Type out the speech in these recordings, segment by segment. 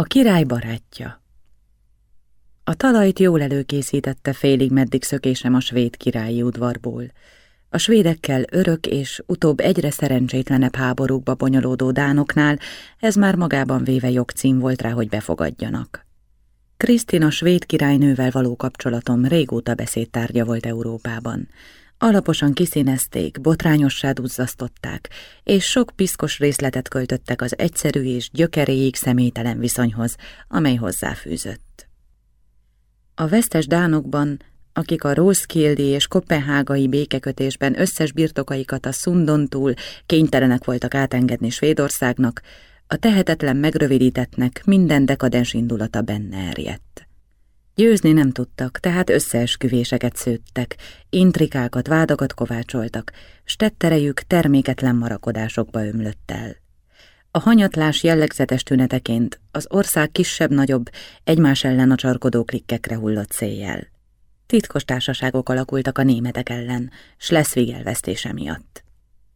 A király barátja A talajt jól előkészítette félig meddig szökésem a svéd királyi udvarból. A svédekkel örök és utóbb egyre szerencsétlenebb háborúkba bonyolódó dánoknál ez már magában véve jogcím volt rá, hogy befogadjanak. Krisztina svéd királynővel való kapcsolatom régóta beszédtárgya volt Európában. Alaposan kiszínezték, botrányossá duzzasztották, és sok piszkos részletet költöttek az egyszerű és gyökeréig személytelen viszonyhoz, amely hozzáfűzött. A vesztes dánokban, akik a Roskildi és Kopenhágai békekötésben összes birtokaikat a Szundon túl kénytelenek voltak átengedni Svédországnak, a tehetetlen megrövidítetnek minden dekadens indulata benne erjedt. Győzni nem tudtak, tehát összeesküvéseket szőttek, intrikákat, vádakat kovácsoltak, s tetterejük terméketlen marakodásokba ömlött el. A hanyatlás jellegzetes tüneteként az ország kisebb-nagyobb, egymás ellen a csarkodó klikkekre hullott széjjel. Titkos társaságok alakultak a németek ellen, Schleswig elvesztése miatt.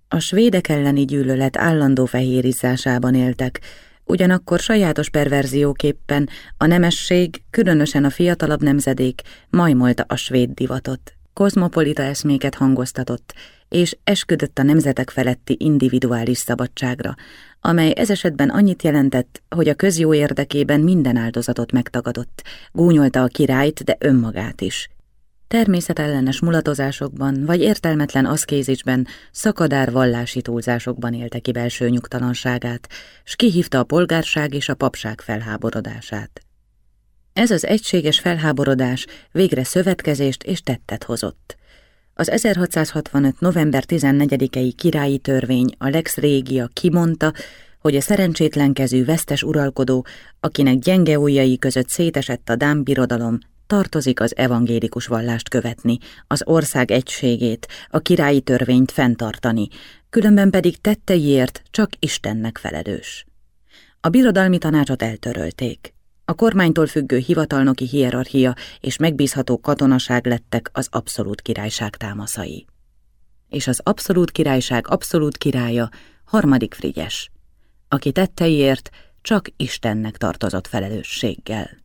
A svédek elleni gyűlölet állandó fehérizásában éltek, ugyanakkor sajátos perverzióképpen a nemesség, különösen a fiatalabb nemzedék majmolta a svéd divatot, kozmopolita eszméket hangoztatott, és esküdött a nemzetek feletti individuális szabadságra, amely ez esetben annyit jelentett, hogy a közjó érdekében minden áldozatot megtagadott, gúnyolta a királyt, de önmagát is. Természetellenes mulatozásokban vagy értelmetlen aszkézisben, szakadár vallási túlzásokban élte ki belső nyugtalanságát, s kihívta a polgárság és a papság felháborodását. Ez az egységes felháborodás végre szövetkezést és tettet hozott. Az 1665. november 14-i királyi törvény, a Lex Régia kimondta, hogy a szerencsétlenkezű vesztes uralkodó, akinek gyenge ujjai között szétesett a Dán birodalom, tartozik az evangélikus vallást követni, az ország egységét, a királyi törvényt fenntartani, különben pedig tetteiért csak Istennek felelős. A birodalmi tanácsot eltörölték. A kormánytól függő hivatalnoki hierarchia és megbízható katonaság lettek az abszolút királyság támaszai. És az abszolút királyság abszolút királya harmadik Frigyes, aki tetteiért csak Istennek tartozott felelősséggel.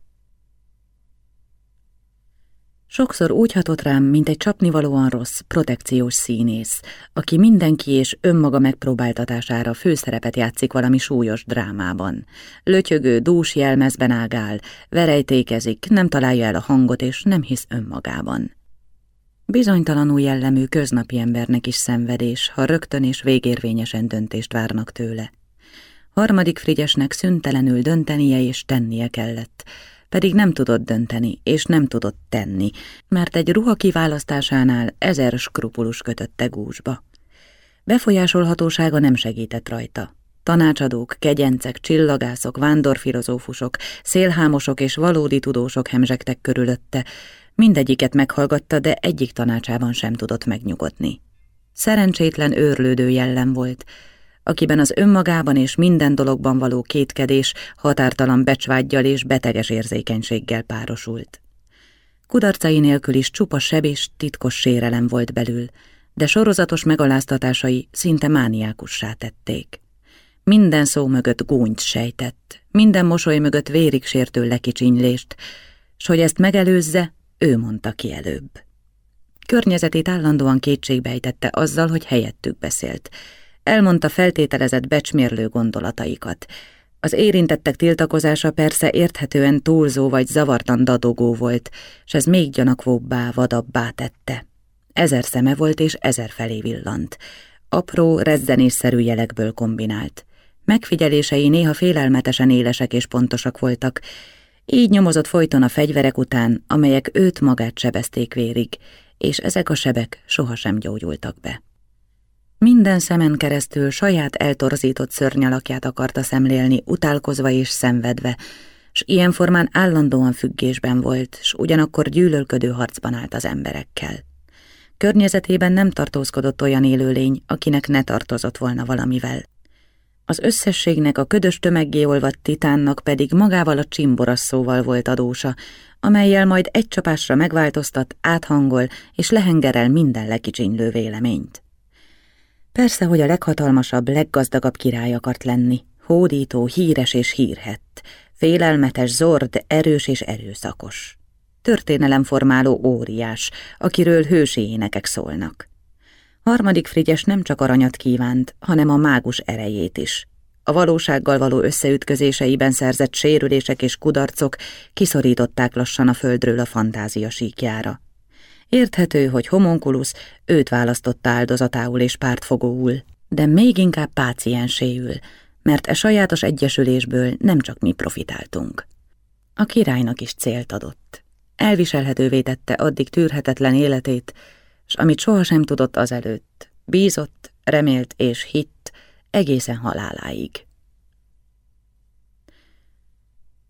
Sokszor úgy hatott rám, mint egy csapnivalóan rossz, protekciós színész, aki mindenki és önmaga megpróbáltatására főszerepet játszik valami súlyos drámában. Lötyögő, dús jelmezben ágál, verejtékezik, nem találja el a hangot és nem hisz önmagában. Bizonytalanul jellemű köznapi embernek is szenvedés, ha rögtön és végérvényesen döntést várnak tőle. Harmadik Frigyesnek szüntelenül döntenie és tennie kellett, pedig nem tudott dönteni, és nem tudott tenni, mert egy ruha kiválasztásánál ezer skrupulus kötötte gúzsba. Befolyásolhatósága nem segített rajta. Tanácsadók, kegyencek, csillagászok, vándorfilozófusok, szélhámosok és valódi tudósok hemzsegtek körülötte, mindegyiket meghallgatta, de egyik tanácsában sem tudott megnyugodni. Szerencsétlen őrlődő jellem volt, akiben az önmagában és minden dologban való kétkedés határtalan becsvágyjal és beteges érzékenységgel párosult. Kudarcai nélkül is csupa seb és titkos sérelem volt belül, de sorozatos megaláztatásai szinte mániákussá tették. Minden szó mögött gúnyt sejtett, minden mosoly mögött vérig sértő lekicsinylést, s hogy ezt megelőzze, ő mondta ki előbb. Környezetét állandóan kétségbejtette azzal, hogy helyettük beszélt, Elmondta feltételezett becsmérlő gondolataikat. Az érintettek tiltakozása persze érthetően túlzó vagy zavartan dadogó volt, s ez még gyanakvóbbá, vadabbá tette. Ezer szeme volt és ezer felé villant. Apró, rezzenésszerű jelekből kombinált. Megfigyelései néha félelmetesen élesek és pontosak voltak, így nyomozott folyton a fegyverek után, amelyek őt magát sebezték vérig, és ezek a sebek sohasem gyógyultak be. Minden szemen keresztül saját eltorzított szörnyalakját akarta szemlélni, utálkozva és szenvedve, s ilyen formán állandóan függésben volt, s ugyanakkor gyűlölködő harcban állt az emberekkel. Környezetében nem tartózkodott olyan élőlény, akinek ne tartozott volna valamivel. Az összességnek a ködös tömeggé olvadt titánnak pedig magával a csimborasszóval volt adósa, amelyel majd egy csapásra megváltoztat, áthangol és lehengerel minden lekicsinylő véleményt. Persze, hogy a leghatalmasabb, leggazdagabb király akart lenni, hódító, híres és hírhett, félelmetes, zord, erős és erőszakos. Történelemformáló óriás, akiről hősi énekek szólnak. Harmadik Frigyes nem csak aranyat kívánt, hanem a mágus erejét is. A valósággal való összeütközéseiben szerzett sérülések és kudarcok kiszorították lassan a földről a fantázia síkjára. Érthető, hogy homonkulusz őt választotta áldozatául és pártfogóul, de még inkább pácienséül, mert e sajátos egyesülésből nem csak mi profitáltunk. A királynak is célt adott. Elviselhetővé tette addig tűrhetetlen életét, s amit sohasem tudott azelőtt, bízott, remélt és hitt egészen haláláig.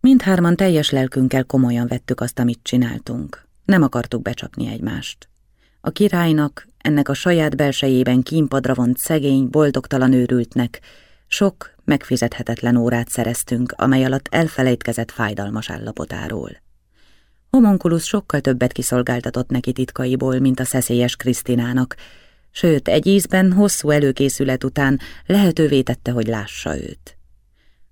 Mindhárman teljes lelkünkkel komolyan vettük azt, amit csináltunk. Nem akartuk becsapni egymást. A királynak, ennek a saját belsejében kínpadra vont szegény, boldogtalan őrültnek, sok, megfizethetetlen órát szereztünk, amely alatt elfelejtkezett fájdalmas állapotáról. Homonkulusz sokkal többet kiszolgáltatott neki titkaiból, mint a szeszélyes Krisztinának, sőt, egy ízben hosszú előkészület után lehetővé tette, hogy lássa őt.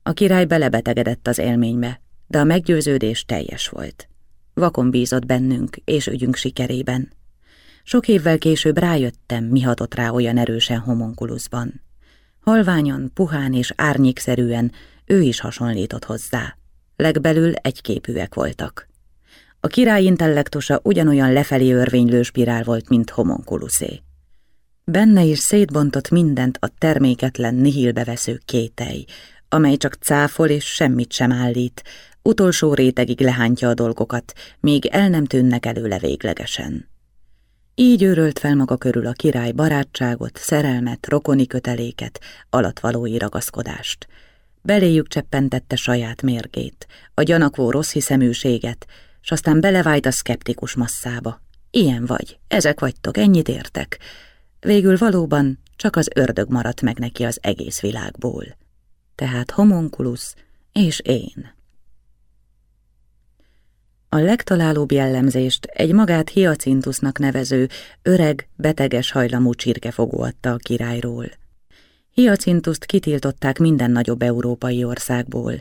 A király belebetegedett az élménybe, de a meggyőződés teljes volt. Vakon bízott bennünk és ügyünk sikerében. Sok évvel később rájöttem, mi hatott rá olyan erősen homonkuluszban. Halványan, puhán és árnyékszerűen ő is hasonlított hozzá. Legbelül egyképűek voltak. A király intellektusa ugyanolyan lefelé örvénylő spirál volt, mint homonkuluszé. Benne is szétbontott mindent a terméketlen nihilbe vesző kétely, amely csak cáfol és semmit sem állít, utolsó rétegig lehántja a dolgokat, míg el nem tűnnek előle véglegesen. Így őrölt fel maga körül a király barátságot, szerelmet, rokoni köteléket, alatvalói ragaszkodást. Beléjük cseppentette saját mérgét, a gyanakvó rossz hiszeműséget, s aztán belevájt a szkeptikus masszába. Ilyen vagy, ezek vagytok, ennyit értek. Végül valóban csak az ördög maradt meg neki az egész világból. Tehát homonkulusz és én. A legtalálóbb jellemzést egy magát Hiacintusnak nevező, öreg, beteges hajlamú csirkefogó adta a királyról. Hiacintuszt kitiltották minden nagyobb európai országból,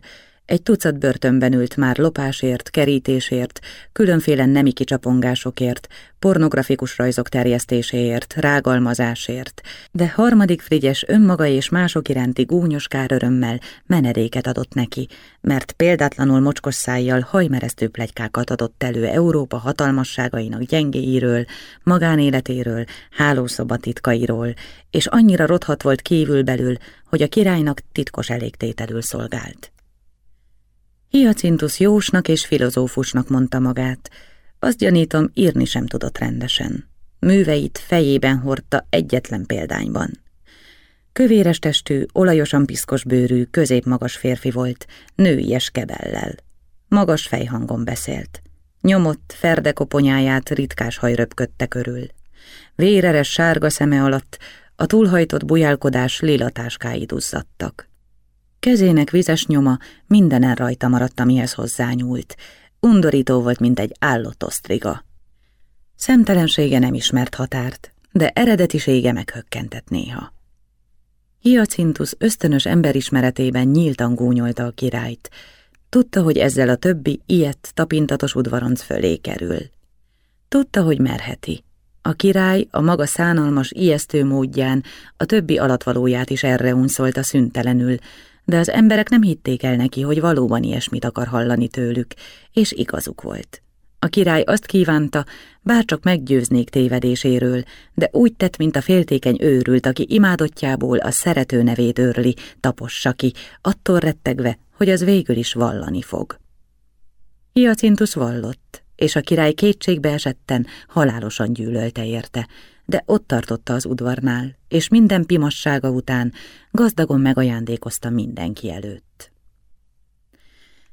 egy tucat börtönben ült már lopásért, kerítésért, különféle nemi kicsapongásokért, pornografikus rajzok terjesztéséért, rágalmazásért, de harmadik Frigyes önmaga és mások iránti gúnyos kárörömmel menedéket adott neki, mert példátlanul mocskos szájjal hajmeresztő plegykákat adott elő Európa hatalmasságainak gyengéiről, magánéletéről, hálószobatitkairól, és annyira rothat volt kívülbelül, hogy a királynak titkos elégtételül szolgált. Hyacintus jósnak és filozófusnak mondta magát. Azt gyanítom, írni sem tudott rendesen. Műveit fejében hordta egyetlen példányban. Kövéres testű, olajosan piszkos bőrű, középmagas férfi volt, nőies kebellel. Magas fejhangon beszélt. Nyomott, ferdekoponyáját ritkás haj röpködte körül. Véreres sárga szeme alatt a túlhajtott bujálkodás lélatáskái duzzadtak. Kezének vizes nyoma mindenen rajta maradt, amihez hozzányúlt. Undorító volt, mint egy állott osztriga. Szemtelensége nem ismert határt, de eredetisége meghökkentett néha. Hyacintus ösztönös emberismeretében nyíltan gúnyolta a királyt. Tudta, hogy ezzel a többi ilyet tapintatos udvaronc fölé kerül. Tudta, hogy merheti. A király a maga szánalmas, ijesztő módján a többi alatvalóját is erre unszolta szüntelenül, de az emberek nem hitték el neki, hogy valóban ilyesmit akar hallani tőlük, és igazuk volt. A király azt kívánta, bárcsak meggyőznék tévedéséről, de úgy tett, mint a féltékeny őrült, aki imádottjából a szerető nevét őrli, tapossa ki, attól rettegve, hogy az végül is vallani fog. Hyacintus vallott, és a király kétségbe esetten halálosan gyűlölte érte, de ott tartotta az udvarnál, és minden pimassága után gazdagon megajándékozta mindenki előtt.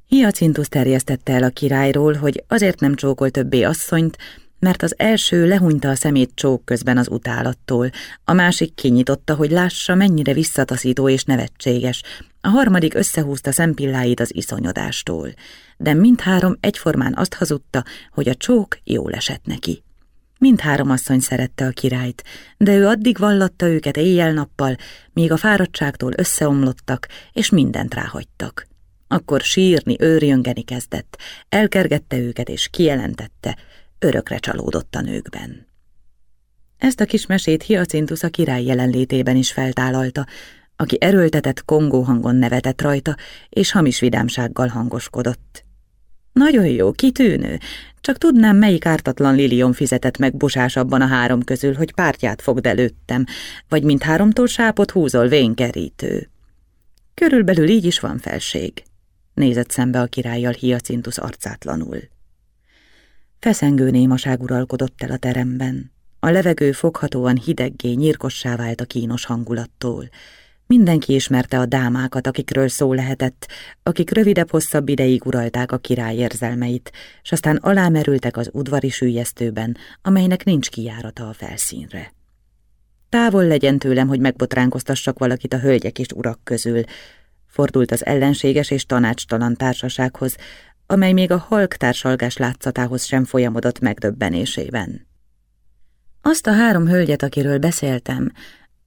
Hyacintus terjesztette el a királyról, hogy azért nem csókol többé asszonyt, mert az első lehúnyta a szemét csók közben az utálattól, a másik kinyitotta, hogy lássa, mennyire visszataszító és nevetséges, a harmadik összehúzta szempilláit az iszonyodástól, de mindhárom egyformán azt hazudta, hogy a csók jól esett neki. Mindhárom asszony szerette a királyt, de ő addig vallatta őket éjjel-nappal, míg a fáradtságtól összeomlottak, és mindent ráhagytak. Akkor sírni, őrjöngeni kezdett, elkergette őket és kijelentette, örökre csalódott a nőkben. Ezt a kis mesét Hyacintus a király jelenlétében is feltállalta, aki erőltetett kongó hangon nevetett rajta, és hamis vidámsággal hangoskodott. Nagyon jó, kitűnő, csak tudnám, melyik ártatlan Lilion fizetett meg busásabban a három közül, hogy pártját fogd előttem, vagy mint háromtól sápot húzol vénkerítő. Körülbelül így is van felség. Nézett szembe a királlyal Hyacintus arcátlanul. Feszengő némaság uralkodott el a teremben. A levegő foghatóan hideggé, nyírkossá vált a kínos hangulattól. Mindenki ismerte a dámákat, akikről szó lehetett, akik rövidebb-hosszabb ideig uralták a király érzelmeit, s aztán alámerültek az udvari sűjesztőben, amelynek nincs kijárata a felszínre. Távol legyen tőlem, hogy megbotránkoztassak valakit a hölgyek és urak közül, fordult az ellenséges és tanácstalan társasághoz, amely még a halk társalgás látszatához sem folyamodott megdöbbenésében. Azt a három hölgyet, akiről beszéltem,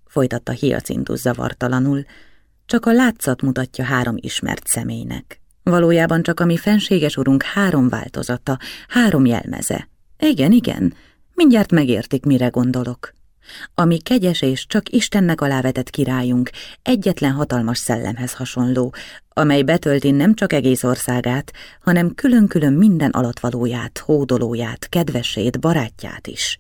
folytatta Hyacintus zavartalanul, csak a látszat mutatja három ismert személynek. Valójában csak a mi fenséges urunk három változata, három jelmeze. Igen, igen, mindjárt megértik, mire gondolok. Ami kegyes és csak Istennek alávetett királyunk, egyetlen hatalmas szellemhez hasonló, amely betölti nem csak egész országát, hanem külön-külön minden alatvalóját, hódolóját, kedvesét, barátját is.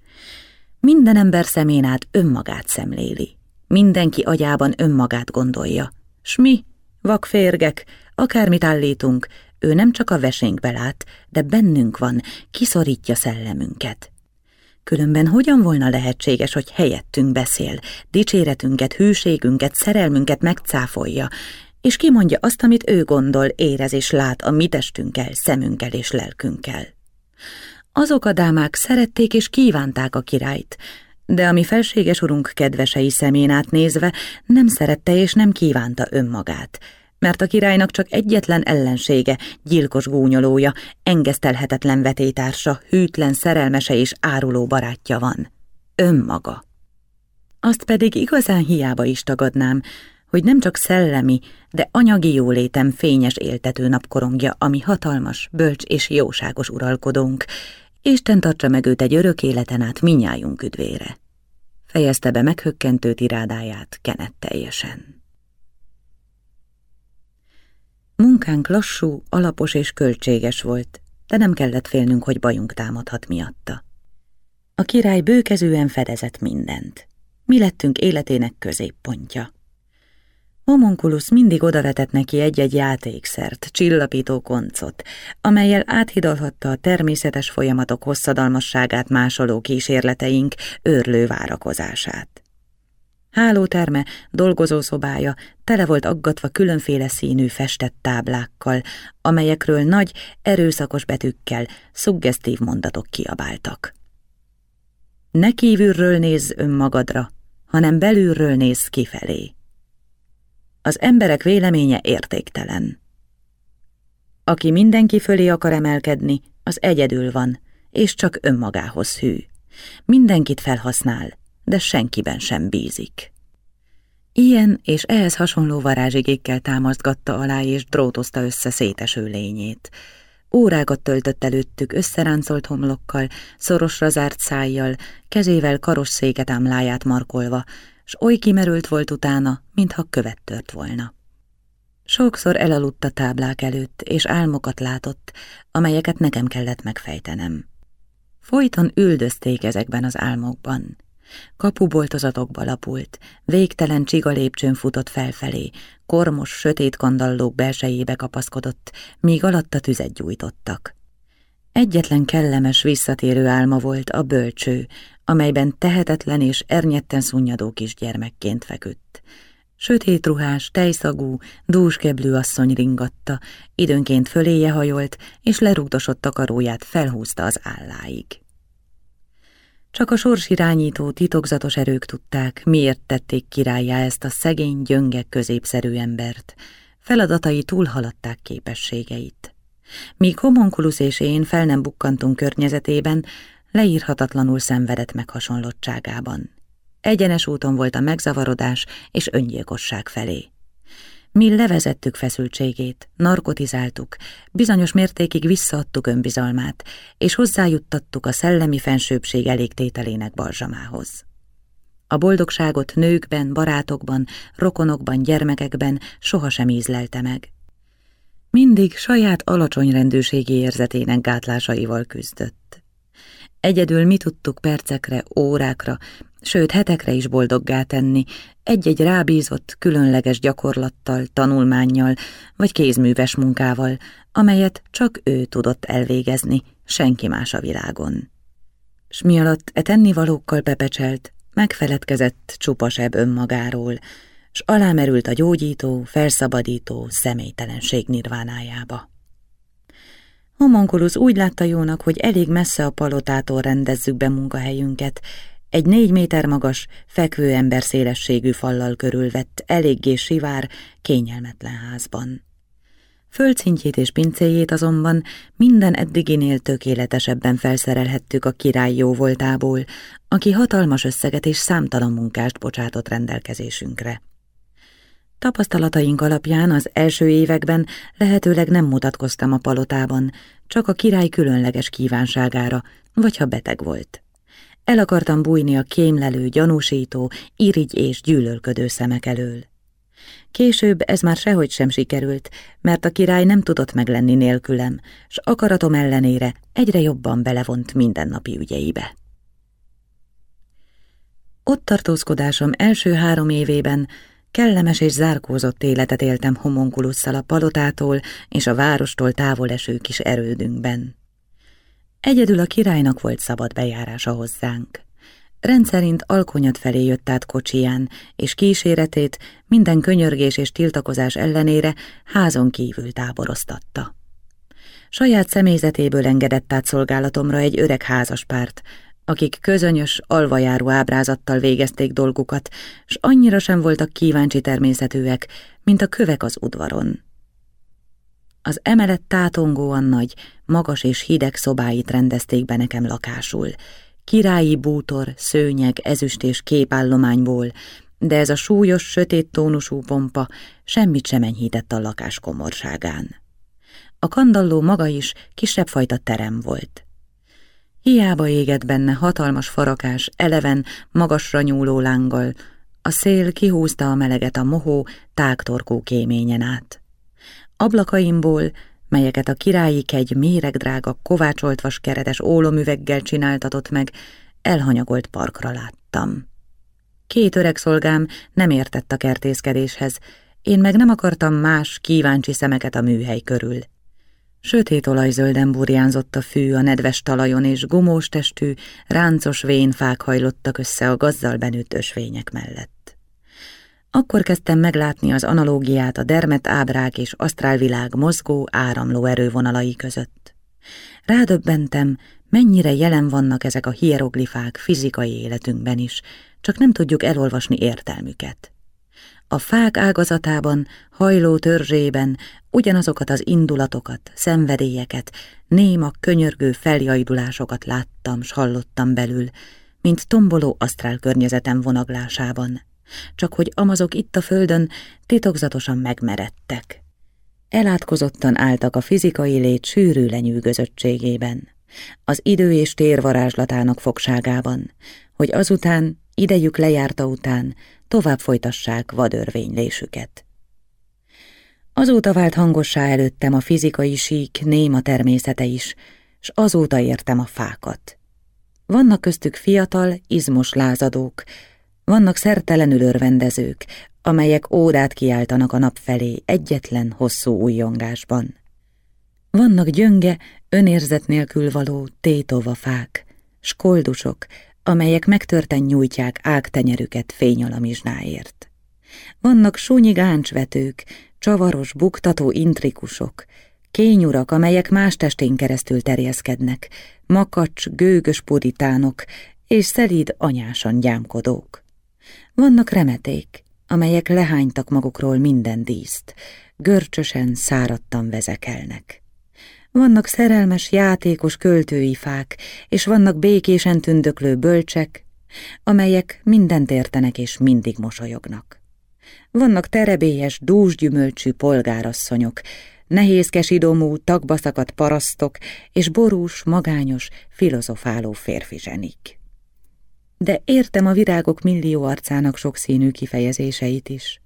Minden ember szemén át önmagát szemléli. Mindenki agyában önmagát gondolja. S mi, vakférgek, akármit állítunk, ő nem csak a vesénkbe lát, de bennünk van, kiszorítja szellemünket. Különben hogyan volna lehetséges, hogy helyettünk beszél, dicséretünket, hűségünket, szerelmünket megcáfolja, és kimondja azt, amit ő gondol, érez és lát a mi testünkkel, szemünkkel és lelkünkkel. Azok a dámák szerették és kívánták a királyt, de ami felséges urunk kedvesei szemén átnézve nem szerette és nem kívánta önmagát, mert a királynak csak egyetlen ellensége, gyilkos gúnyolója, engesztelhetetlen vetétársa, hűtlen szerelmese és áruló barátja van. Önmaga. Azt pedig igazán hiába is tagadnám, hogy nem csak szellemi, de anyagi jólétem fényes éltető napkorongja, ami hatalmas, bölcs és jóságos uralkodónk, Isten tartsa meg őt egy örök életen át minnyájunk üdvére. Fejezte be meghökkentő tirádáját kenet teljesen. Munkánk lassú, alapos és költséges volt, de nem kellett félnünk, hogy bajunk támadhat miatta. A király bőkezően fedezett mindent. Mi lettünk életének középpontja. Homunculus mindig odavetett neki egy-egy játékszert, csillapító koncot, amelyel áthidalhatta a természetes folyamatok hosszadalmasságát másoló kísérleteink őrlő várakozását. Hálóterme, dolgozószobája tele volt aggatva különféle színű festett táblákkal, amelyekről nagy, erőszakos betűkkel szuggesztív mondatok kiabáltak. Ne kívülről nézz önmagadra, hanem belülről nézz kifelé. Az emberek véleménye értéktelen. Aki mindenki fölé akar emelkedni, az egyedül van, és csak önmagához hű. Mindenkit felhasznál, de senkiben sem bízik. Ilyen és ehhez hasonló varázsigékkel támasztgatta alá és drótozta össze széteső lényét. Órákat töltött előttük összeráncolt homlokkal, szorosra zárt szájjal, kezével karosszéket ámláját markolva, s oly kimerült volt utána, mintha követ tört volna. Sokszor elaludt a táblák előtt, és álmokat látott, amelyeket nekem kellett megfejtenem. Folyton üldözték ezekben az álmokban. Kapuboltozatokba lapult, végtelen csiga lépcsőn futott felfelé, kormos, sötét kandallók belsejébe kapaszkodott, míg alatta tüzet gyújtottak. Egyetlen kellemes visszatérő álma volt a bölcső, amelyben tehetetlen és ernyetten szunnyadó kisgyermekként feküdt. Sötét ruhás, tejszagú, dúskeblű asszony ringatta, időnként föléje hajolt, és lerúgdosott takaróját felhúzta az álláig. Csak a sorsirányító titokzatos erők tudták, miért tették királyá ezt a szegény, gyönge, középszerű embert. Feladatai túlhaladták képességeit. Míg homonkulusz és én fel nem bukkantunk környezetében, leírhatatlanul szenvedett meghasonlottságában. Egyenes úton volt a megzavarodás és öngyilkosság felé. Mi levezettük feszültségét, narkotizáltuk, bizonyos mértékig visszaadtuk önbizalmát, és hozzájuttattuk a szellemi fensőbség elégtételének barzsamához. A boldogságot nőkben, barátokban, rokonokban, gyermekekben sohasem ízlelte meg. Mindig saját alacsony rendőségi érzetének gátlásaival küzdött. Egyedül mi tudtuk percekre, órákra, sőt hetekre is boldoggá tenni, egy-egy rábízott, különleges gyakorlattal, tanulmánnyal vagy kézműves munkával, amelyet csak ő tudott elvégezni, senki más a világon. S mi alatt e tennivalókkal pepecselt, megfeledkezett csupasebb önmagáról, s alámerült a gyógyító, felszabadító személytelenség nirvánájába. Homonkulus úgy látta jónak, hogy elég messze a palotától rendezzük be munkahelyünket, egy négy méter magas, fekvő ember szélességű fallal körülvett, eléggé sivár, kényelmetlen házban. Földszintjét és pincéjét azonban minden eddiginél tökéletesebben felszerelhettük a király jóvoltából, aki hatalmas összeget és számtalan munkást bocsátott rendelkezésünkre. Tapasztalataink alapján az első években lehetőleg nem mutatkoztam a palotában, csak a király különleges kívánságára, vagy ha beteg volt. El akartam bújni a kémlelő, gyanúsító, irigy és gyűlölködő szemek elől. Később ez már sehogy sem sikerült, mert a király nem tudott meglenni nélkülem, s akaratom ellenére egyre jobban belevont mindennapi ügyeibe. Ott tartózkodásom első három évében kellemes és zárkózott életet éltem homonkulusszal a palotától és a várostól távol eső kis erődünkben. Egyedül a királynak volt szabad bejárása hozzánk. Rendszerint alkonyat felé jött át kocsiján, és kíséretét minden könyörgés és tiltakozás ellenére házon kívül táboroztatta. Saját személyzetéből engedett át szolgálatomra egy öreg házaspárt, akik közönyös, alvajáró ábrázattal végezték dolgukat, s annyira sem voltak kíváncsi természetűek, mint a kövek az udvaron. Az emelet tátongóan nagy, magas és hideg szobáit rendezték be nekem lakásul, királyi bútor, szőnyeg, ezüst és képállományból, de ez a súlyos, sötét tónusú pompa semmit sem enyhített a lakás komorságán. A kandalló maga is kisebb fajta terem volt. Hiába égett benne hatalmas farakás, eleven, magasra nyúló lánggal, a szél kihúzta a meleget a mohó, tágtorkó kéményen át. Ablakaimból, melyeket a királyi kegy méregdrága, kovácsolt vaskeretes ólomüveggel csináltatott meg, elhanyagolt parkra láttam. Két öreg szolgám nem értett a kertészkedéshez, én meg nem akartam más, kíváncsi szemeket a műhely körül. Sötét olajzölden burjánzott a fű a nedves talajon, és gumós testű, ráncos vénfák hajlottak össze a gazzal benőtt ösvények mellett. Akkor kezdtem meglátni az analógiát a dermet ábrák és asztrálvilág mozgó, áramló erővonalai között. Rádöbbentem, mennyire jelen vannak ezek a hieroglifák fizikai életünkben is, csak nem tudjuk elolvasni értelmüket. A fák ágazatában, hajló törzsében ugyanazokat az indulatokat, szenvedélyeket, néma, könyörgő feljaidulásokat láttam s hallottam belül, mint tomboló asztrál környezetem vonaglásában. Csak hogy amazok itt a földön titokzatosan megmeredtek. Elátkozottan álltak a fizikai lét sűrű lenyűgözöttségében, az idő és tér varázslatának fogságában, hogy azután, idejük lejárta után, tovább folytassák vadörvénylésüket. Azóta vált hangossá előttem a fizikai sík néma természete is, s azóta értem a fákat. Vannak köztük fiatal, izmos lázadók, vannak szertelenül örvendezők, amelyek ódát kiáltanak a nap felé egyetlen hosszú újjongásban. Vannak gyönge, önérzet nélkül való tétova fák, skoldusok, amelyek megtörten nyújtják ágtenyerüket fényalamizsnáért. Vannak súnyi gáncsvetők, csavaros, buktató intrikusok, kényurak, amelyek más testén keresztül terjeszkednek, makacs, gőgös puritánok és szelíd anyásan gyámkodók. Vannak remeték, amelyek lehánytak magukról minden díszt, görcsösen, száradtan vezekelnek. Vannak szerelmes, játékos költői fák, és vannak békésen tündöklő bölcsek, amelyek mindent értenek és mindig mosolyognak. Vannak terebélyes, dúsgyümölcsű polgárasszonyok, nehézkes idomú, tagba szakadt parasztok és borús, magányos, filozofáló férfi zsenik. De értem a virágok millió arcának sokszínű kifejezéseit is.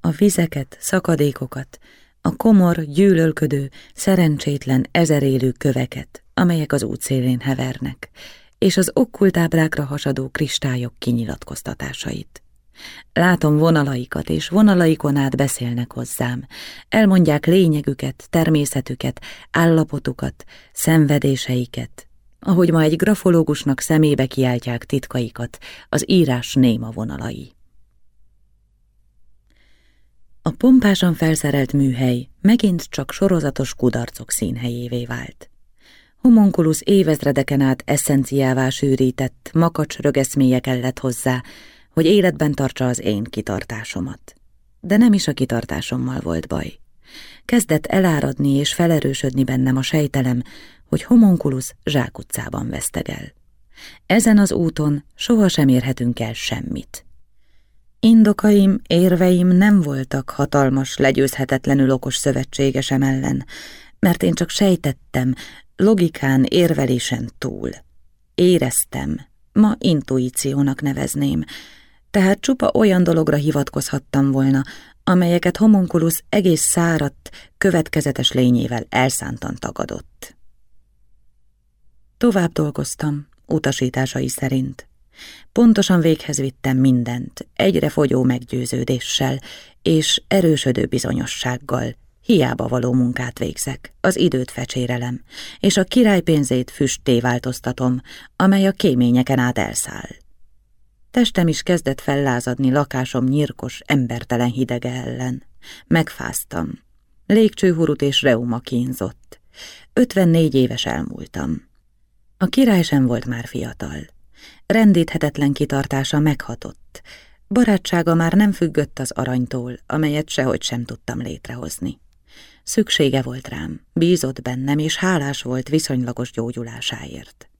A vizeket, szakadékokat, a komor, gyűlölködő, szerencsétlen, ezerélő köveket, amelyek az útszélén hevernek, és az okkultábrákra hasadó kristályok kinyilatkoztatásait. Látom vonalaikat, és vonalaikon át beszélnek hozzám. Elmondják lényegüket, természetüket, állapotukat, szenvedéseiket, ahogy ma egy grafológusnak szemébe kiáltják titkaikat, az írás néma vonalai. A pompásan felszerelt műhely megint csak sorozatos kudarcok színhelyévé vált. Homunculus évezredeken át eszenciává sűrített, makacs rögeszméje kellett hozzá, hogy életben tartsa az én kitartásomat. De nem is a kitartásommal volt baj. Kezdett eláradni és felerősödni bennem a sejtelem, hogy homunculus zsákutcában vesztegel. Ezen az úton sohasem érhetünk el semmit. Indokaim, érveim nem voltak hatalmas, legyőzhetetlenül okos szövetségesem ellen, mert én csak sejtettem, logikán, érvelésen túl. Éreztem, ma intuíciónak nevezném, tehát csupa olyan dologra hivatkozhattam volna, amelyeket homunculus egész száradt, következetes lényével elszántan tagadott. Tovább dolgoztam, utasításai szerint. Pontosan véghez vittem mindent, egyre fogyó meggyőződéssel és erősödő bizonyossággal, hiába való munkát végzek, az időt fecsérelem, és a király pénzét füstté változtatom, amely a kéményeken át elszáll. Testem is kezdett fellázadni lakásom nyírkos, embertelen hidege ellen. Megfáztam. Légcsőhurut és reuma kínzott. Ötvennégy éves elmúltam. A király sem volt már fiatal. Rendíthetetlen kitartása meghatott. Barátsága már nem függött az aranytól, amelyet sehogy sem tudtam létrehozni. Szüksége volt rám, bízott bennem, és hálás volt viszonylagos gyógyulásáért.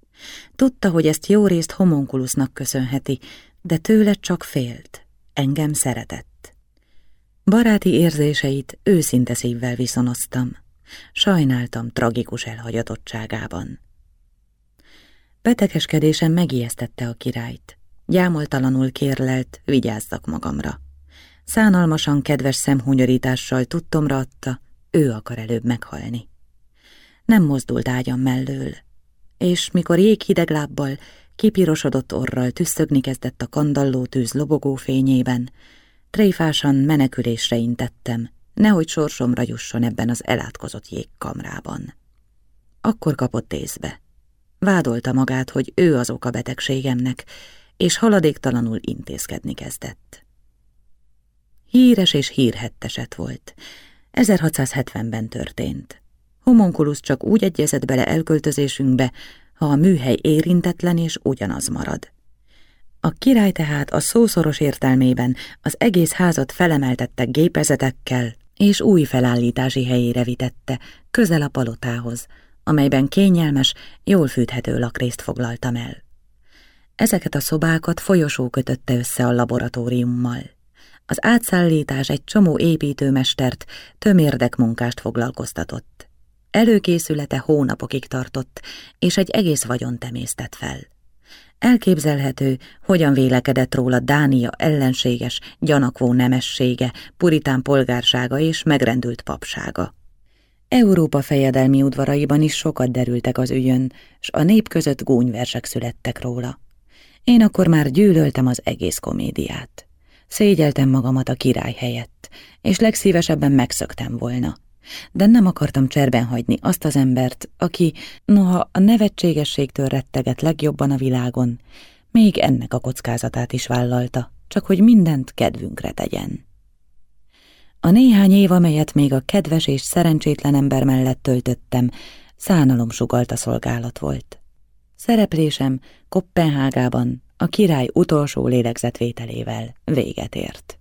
Tudta, hogy ezt jó részt homonkulusnak köszönheti, de tőle csak félt, engem szeretett. Baráti érzéseit őszinte szívvel viszonoztam. Sajnáltam tragikus elhagyatottságában. Betegeskedésem megijesztette a királyt. Gyámoltalanul kérlelt, vigyázzak magamra. Szánalmasan kedves szemhunyorítással tudtomra adta, ő akar előbb meghalni. Nem mozdult ágyam mellől, és mikor jéghideg lábbal, kipirosodott orral tüsszögni kezdett a kandalló tűz lobogó fényében, tréfásan menekülésre intettem, nehogy sorsomra jusson ebben az elátkozott jégkamrában. Akkor kapott észbe. Vádolta magát, hogy ő az oka betegségemnek, és haladéktalanul intézkedni kezdett. Híres és hírhetteset volt. 1670-ben történt. Homonkulus csak úgy egyezett bele elköltözésünkbe, ha a műhely érintetlen és ugyanaz marad. A király tehát a szószoros értelmében az egész házat felemeltette gépezetekkel, és új felállítási helyére vitette, közel a palotához, amelyben kényelmes, jól fűthető lakrészt foglaltam el. Ezeket a szobákat folyosó kötötte össze a laboratóriummal. Az átszállítás egy csomó építőmestert, tömérdek munkást foglalkoztatott. Előkészülete hónapokig tartott, és egy egész vagyon temésztett fel. Elképzelhető, hogyan vélekedett róla Dánia ellenséges, gyanakvó nemessége, puritán polgársága és megrendült papsága. Európa fejedelmi udvaraiban is sokat derültek az ügyön, s a nép között gúnyversek születtek róla. Én akkor már gyűlöltem az egész komédiát. Szégyeltem magamat a király helyett, és legszívesebben megszöktem volna. De nem akartam cserben hagyni azt az embert, aki, noha a nevetségességtől retteget legjobban a világon, még ennek a kockázatát is vállalta, csak hogy mindent kedvünkre tegyen. A néhány év, amelyet még a kedves és szerencsétlen ember mellett töltöttem, szánalom sugalta szolgálat volt. Szereplésem Kopenhágában a király utolsó lélegzetvételével véget ért.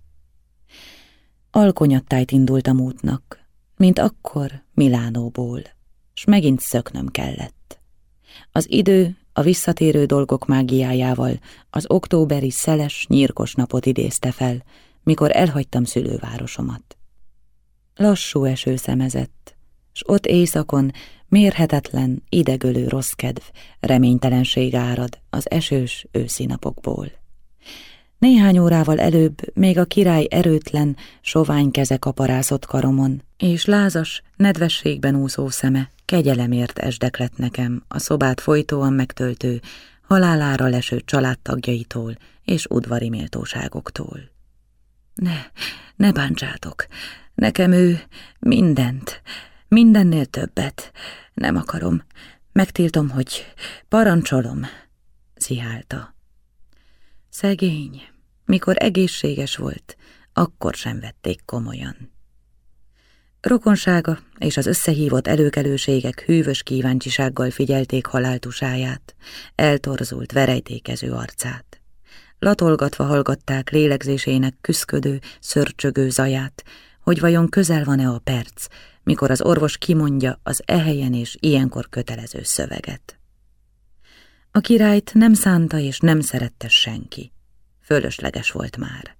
Alkonyattájt indultam útnak, mint akkor Milánóból. s megint szöknöm kellett. Az idő a visszatérő dolgok mágiájával az októberi szeles, nyírkos napot idézte fel, mikor elhagytam szülővárosomat. Lassú eső szemezett, s ott éjszakon mérhetetlen, idegölő rossz kedv, reménytelenség árad az esős őszi napokból. Néhány órával előbb még a király erőtlen, sovány keze kaparászott karomon, és lázas, nedvességben úszó szeme kegyelemért esdek lett nekem a szobát folytóan megtöltő, halálára leső családtagjaitól és udvari méltóságoktól. Ne, ne bántsátok, nekem ő mindent, mindennél többet, nem akarom, megtiltom, hogy parancsolom, zihálta. Szegény, mikor egészséges volt, akkor sem vették komolyan. Rokonsága és az összehívott előkelőségek hűvös kíváncsisággal figyelték haláltusáját, eltorzult, verejtékező arcát. Latolgatva hallgatták lélegzésének küszködő, szörcsögő zaját, hogy vajon közel van-e a perc, mikor az orvos kimondja az ehelyen és ilyenkor kötelező szöveget. A királyt nem szánta és nem szerette senki. Fölösleges volt már.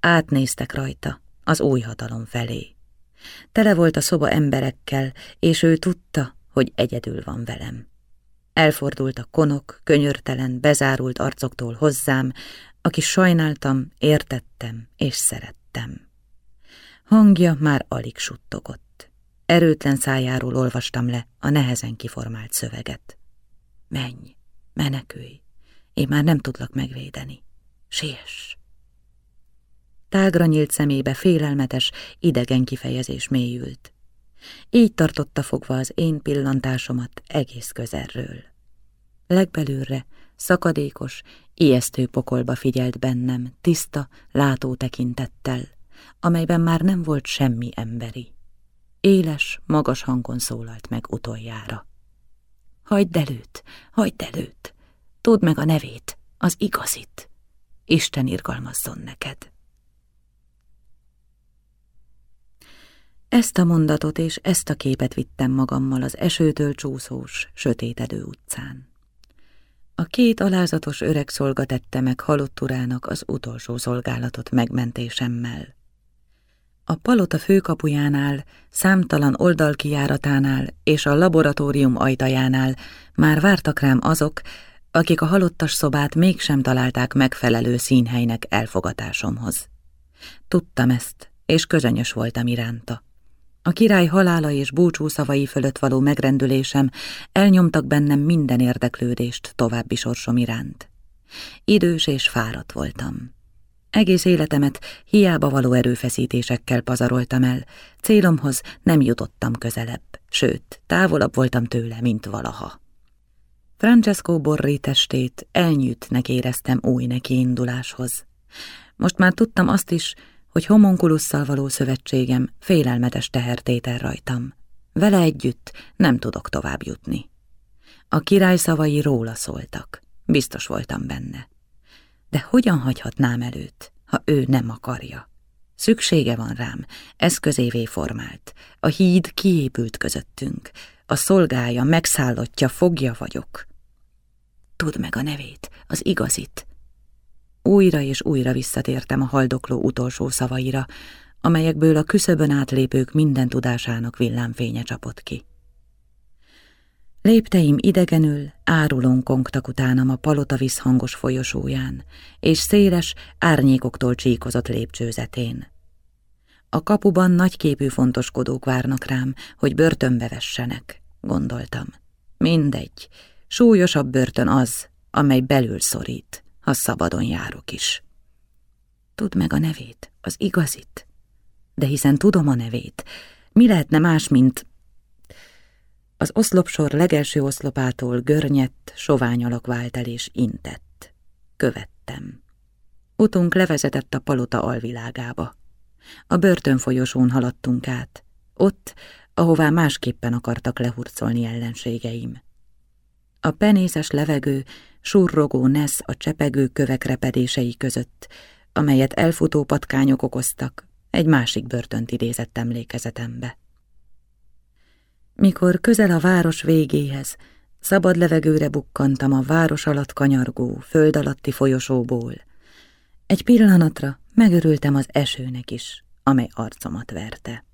Átnéztek rajta az új hatalom felé. Tele volt a szoba emberekkel, és ő tudta, hogy egyedül van velem. Elfordult a konok, könyörtelen, bezárult arcoktól hozzám, aki sajnáltam, értettem és szerettem. Hangja már alig suttogott. Erőtlen szájáról olvastam le a nehezen kiformált szöveget. Menj, menekülj, én már nem tudlak megvédeni. Siess! Tágra nyílt szemébe félelmetes, idegen kifejezés mélyült. Így tartotta fogva az én pillantásomat egész közelről. Legbelülre, szakadékos, ijesztő pokolba figyelt bennem, tiszta, látó tekintettel, amelyben már nem volt semmi emberi. Éles, magas hangon szólalt meg utoljára. Hagyd előtt, hagyd előtt, tudd meg a nevét, az igazit. Isten irgalmazzon neked. Ezt a mondatot és ezt a képet vittem magammal az esőtől csúszós, sötétedő utcán. A két alázatos öreg szolga tette meg halott urának az utolsó szolgálatot megmentésemmel. A palota főkapujánál, számtalan oldalkijáratánál és a laboratórium ajtajánál már vártak rám azok, akik a halottas szobát mégsem találták megfelelő színhelynek elfogatásomhoz. Tudtam ezt, és közönyös voltam iránta. A király halála és búcsú szavai fölött való megrendülésem elnyomtak bennem minden érdeklődést további sorsom iránt. Idős és fáradt voltam. Egész életemet hiába való erőfeszítésekkel pazaroltam el, célomhoz nem jutottam közelebb, sőt, távolabb voltam tőle, mint valaha. Francesco Borri testét elnyűtnek éreztem új nekiinduláshoz. Most már tudtam azt is, hogy homonkulusszal való szövetségem félelmetes tehertétel rajtam. Vele együtt nem tudok tovább jutni. A király szavai róla szóltak, biztos voltam benne. De hogyan hagyhatnám előtt, ha ő nem akarja? Szüksége van rám, eszközévé formált. A híd kiépült közöttünk. A szolgája, megszállottja, fogja vagyok. Tudd meg a nevét, az igazit, újra és újra visszatértem a haldokló utolsó szavaira, amelyekből a küszöbön átlépők minden tudásának villámfénye csapott ki. Lépteim idegenül, árulón kongtak utánam a palota visszhangos folyosóján, és széles, árnyékoktól csíkozott lépcsőzetén. A kapuban nagyképű fontoskodók várnak rám, hogy börtönbe vessenek, gondoltam. Mindegy, súlyosabb börtön az, amely belül szorít ha szabadon járok is. Tudd meg a nevét, az igazit. De hiszen tudom a nevét, mi lehetne más, mint... Az oszlopsor legelső oszlopától görnyett, sovány alak vált el és intett. Követtem. Utunk levezetett a palota alvilágába. A börtönfolyosón haladtunk át, ott, ahová másképpen akartak lehurcolni ellenségeim. A penészes levegő surrogó nesz a csepegő kövek repedései között, amelyet elfutó patkányok okoztak, egy másik börtönt idézett emlékezetembe. Mikor közel a város végéhez, szabad levegőre bukkantam a város alatt kanyargó, föld alatti folyosóból. Egy pillanatra megörültem az esőnek is, amely arcomat verte.